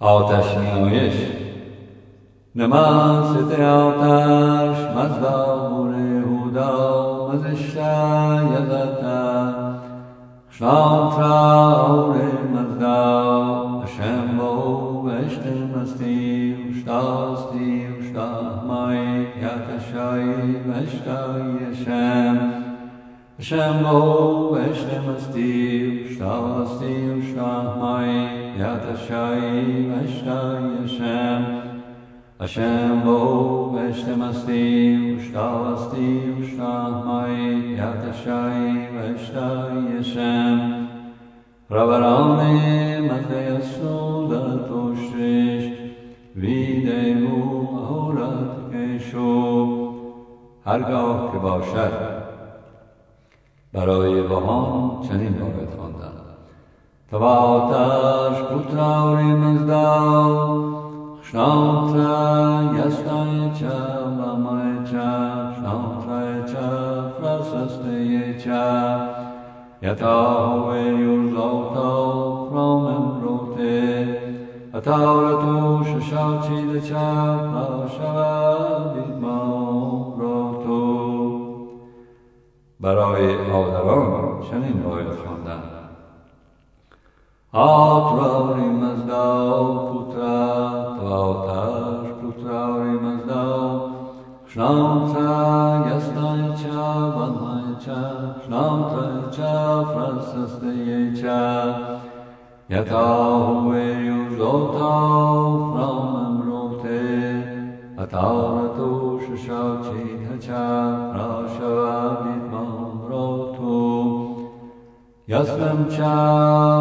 آتش نیایش نمست آتش مزدور هودا مزشتا یدتا شام شاور مزدا اشم بو اشت مستی اشتاستی اشتا مای یتشای اشتای Shamo Vaishnamastiv Shtavastiv Shahmai Yatashai Vaishnaya Shem Ashamo Vaishnamastiv Shtavastiv Shahmai Yatashai Vaishnaya Shem Ravarane Matayasu Datushish Videvu Aurat Keshu هرگاه که باشد برای بهان چنین باید خواندن تواتش پوتراوریمز داو شانترا یستای چا لامای چا شانترای چا فرسسته چا یتاوه یورزاوتاو فرامم روته اتاورتو ششاو ده چا پاشوا بیدمان برای آدران چنین باید خواندن آتراوری مزداو پوترا تاوتاش پوتراوری مزداو شنامتا یستایچا بانهایچا شنامتایچا فرانسستیچا یتاو ویوزوتاو فرام امروته اتاورتو ششاچیتچا راشوابی یزدم چا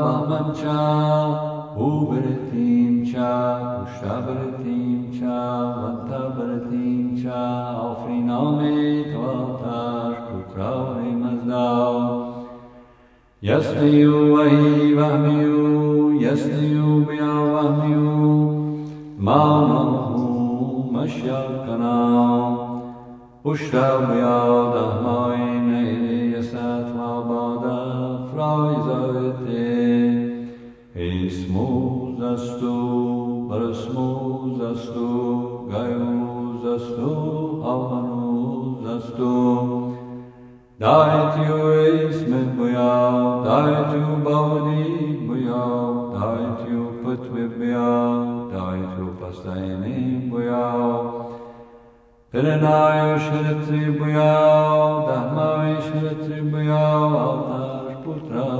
وهمم چا او برتیم چا مشتا برتیم چا وانتا برتیم چا آفرینامی تواتر ککراوری مزداو یستیو و وهمیو یستیو بیا وهمیو ما نمهو مشیار کناو اشتا بیا دهمائی Pismo zasto, brasmo zasto, gajo zasto, havano zasto. Daitiu eismet buyao, daitiu bavani buyao, daitiu pıtve buyao, daitiu pastayni buyao. Pirinay şeritri buyao, dahmavi şeritri buyao, altar putra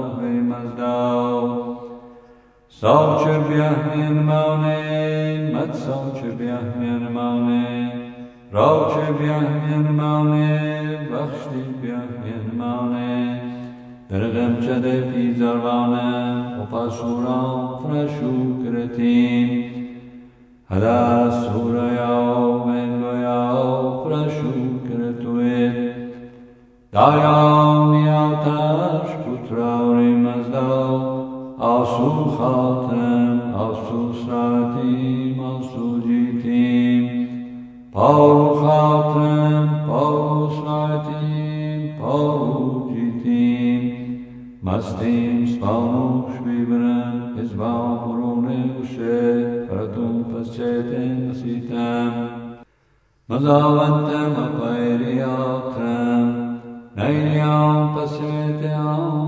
Saučer bjahmien maune, mat saučer bjahmien maune, raučer bjahmien maune, bakšti bjahmien maune. Drdem čede pizarvane, opasuram frashu kretim. Hada surayao mengayao frashu kretuet. Dayam yatash kutraure. آسون خاتم آسون سعدیم آسون جیتیم پاو خاتم پاو سعدیم پاو جیتیم مستیم سپانوش از ازبا برونه وشه پردون پس چیتن سیتم مزاونتم اپایریاتم نیریان پسیتیان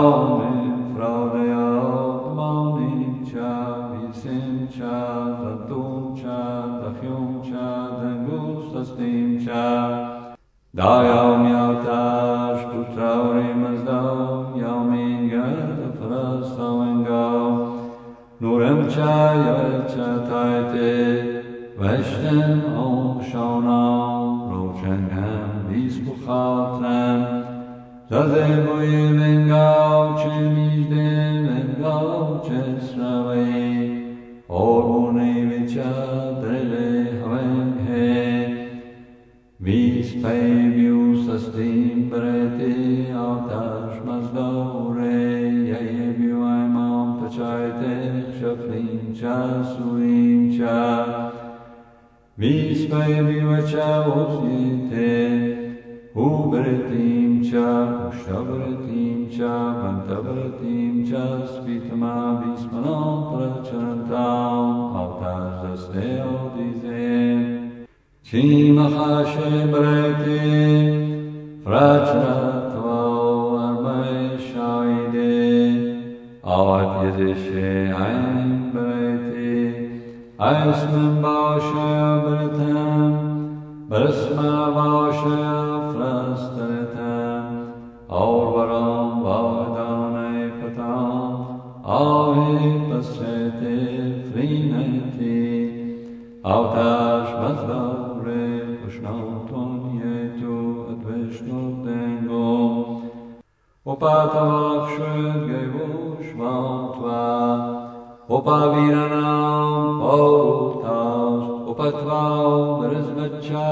وشتم آشانا روشنم بیس بخاطرم زده بوی منگا چه میجده منگا چه سروی قربونه بچه درله هونگه بیس پی بیوس استیم برتی آتش مزدوره یه بیوه ما پچایت شفلیم چه سویم چه Visvajevivača osnite, ubretimča, ušabretimča, vantabretimča, spitma vismanom pračarantam, avtar zaste odizem. Chimaha shebreti, prachnatvau armae shavide, avat yedeshe ayam, asma vaśya br̥tam brahma vaśya prastara ta aurvaram vādānay katā āve pasyate vīṇante autāś vaśya puṣṇam to ye tu adveṣṭo dainavo opātavā kṣedgabuṣma tvā उपावीरनां पौ उपत्वा उप त्वाौ बृहस्वच्छा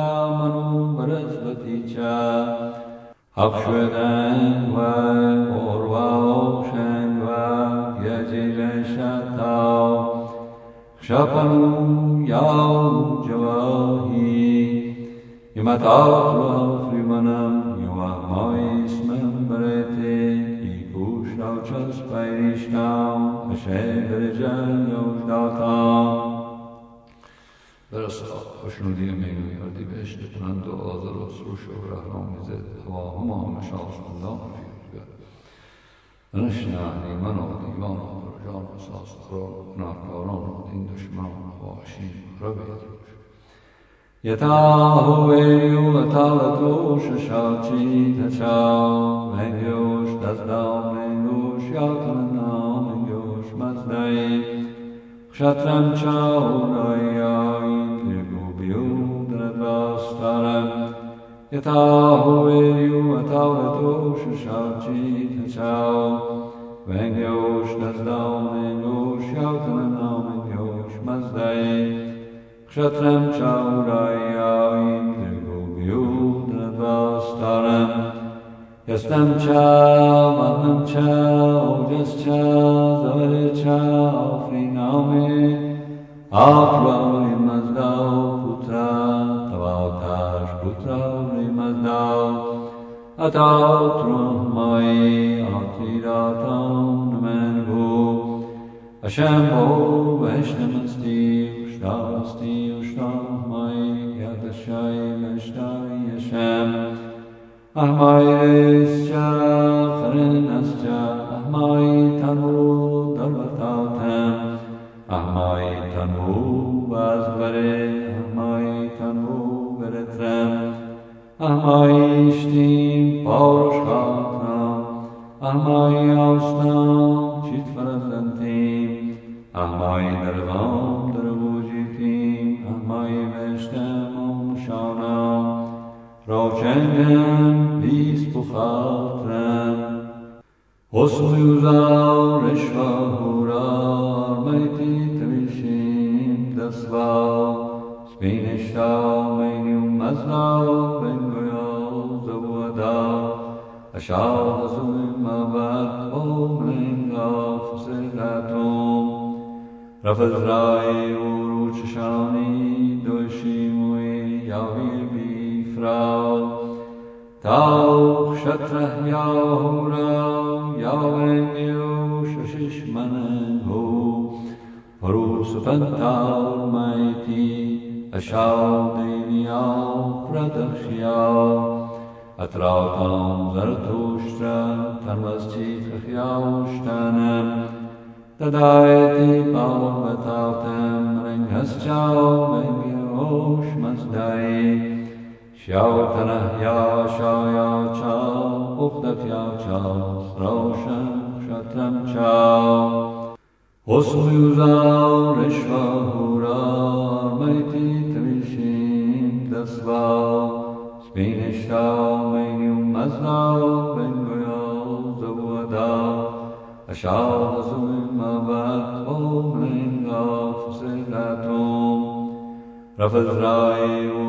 च अक्षूर्वा शान्वा यजिलशता क्षपनु यौ जिमता श्रीमनं युवा स्मरं Šebrđanog data. Biraz hoşnudiyim meyveyi verdi ve işte Pınar'da azar olsun şu rahmamize devamı mamış alışından fiilde. Danışna iman oldu, iman oldu, can esas aran, nakkaran oldu, din düşman, vahşi, rabbi edilmiş. Yatahu veriyu ve tavatu şaşaçi teçav, menyoş, dazdam, menyoş, yakın Kshatram cha unaya inte gubhyo dhrata staram Yata huveryu atavrato shushavchi tachau Vengyo shnazdao mengo shyautana nao mengyo shmazdai Kshatram cha unaya inte gubhyo dhrata staram Kshatram cha unaya Jestem ciao, mannem ciao, gdzieś ciao, zawary ciao, frinomi, aflo i mazdał, putra, tawałtasz, putra, i mazdał, a tautro moi, atiratą, nmengu, Hashem bo, weśnem stiv, sztab stiv, احمایشا فرنسچا احمای تنو دلبتاتم احمای تنو وزبره احمای تنو برترم احمایشتیم پاروش خاطرم احمای آشنا چیت فرزندیم احمای دروام دربوجیتیم احمای بشتم و مشانم Procendem vispo fatrem, os suius aures favura, armaiti temisim das val, spinesh tau menium as nao, ben goios avuada, ashao hasum avat, omen gaf sedatum, تا شطرح یا هورا یا ششش منهو هو پروسفن تاور مایتی اشاو دینیا فردخشیا اتراتام زرتوشترا ترمستی خخیاوشتنم تدایتی پاور بتاتم رنگسچاو منگیوش مزدائی شاوتنه یا شایا چا اخدت یا چا روشن شتم چا حسن یوزا رشوا هورا میتی تمیشیم دسوا سپینشتا مینیوم مزنا بنگویا زبودا اشاو زمین مبت قوم لنگا فسلتم رفض رائیون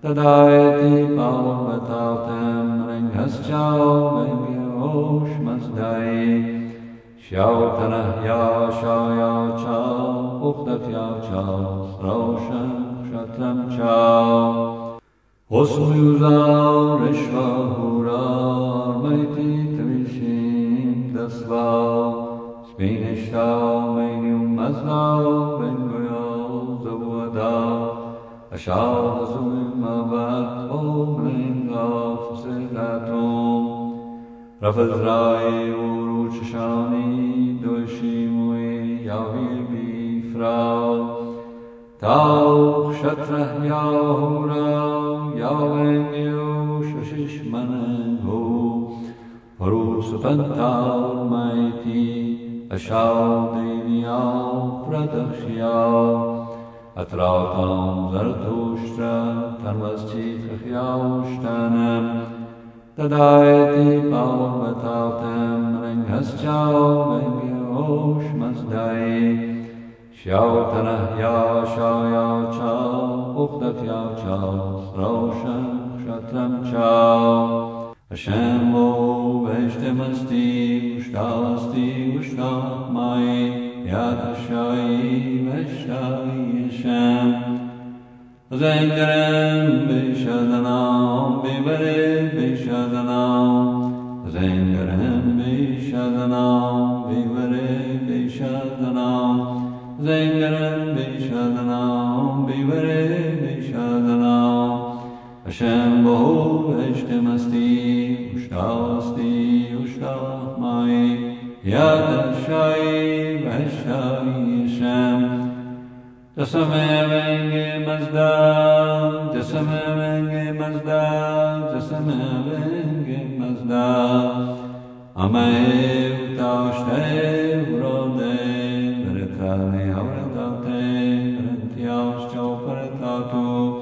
Tadāyati palvatātam ringhaschaumengyoshmasdai Shautana yāshāyā chau uktatyā chau srausham kshatram chau Osmyuzau rishvahurā armaiti tvishim dasvau Spinishau mengyum mazdau vengoyau zavadau Ashau रज्रायो रुचानी दोषी मे या वै वीफ्रा ता क्षत्रह्याहोरा या वैव्यो शशिष्मन भो मरु सुतन्ता मयि अशा दैन्या प्रदक्षिया अत्रा त्वाम् Tadayati palvatatem ringaschau mengiroshmasdai Shyautana yashaya chau ukdatya chau sraushan kshatram chau Hashem lo veshdemasti ushtaasti ushtamai yatashai veshtai Hashem Zengren bishadana bibere bishadana زنگرم بیشد نام بیوری بیشد نام زیرم بیشد نام بیوری بیشد نام اشم بهو عشق یاد شایی و شایی شم ونگ اما ایوتا اشته اراده برتری آورد آتی برتری آمیش چاپ برتری تو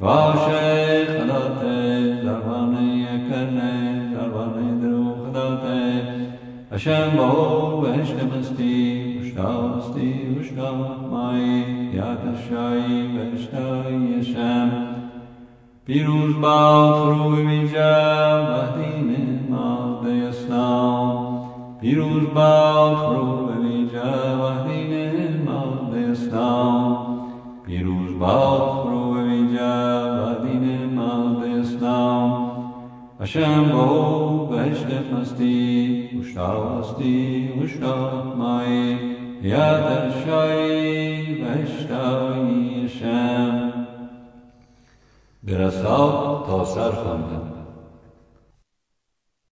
تا شخدا تی زرمانی کنی زرمانی دروغ دادی اشنبه و هشتمنستی مشتاقستی مشتاق پیروز با رو به وحدین ماد اسلام پیروز باد رو به وحدین ماد اشم با او بهشت مستی هشدار هستی هشدار مایی یا ترشایی بهشتایی شم برساب تا سر خواندم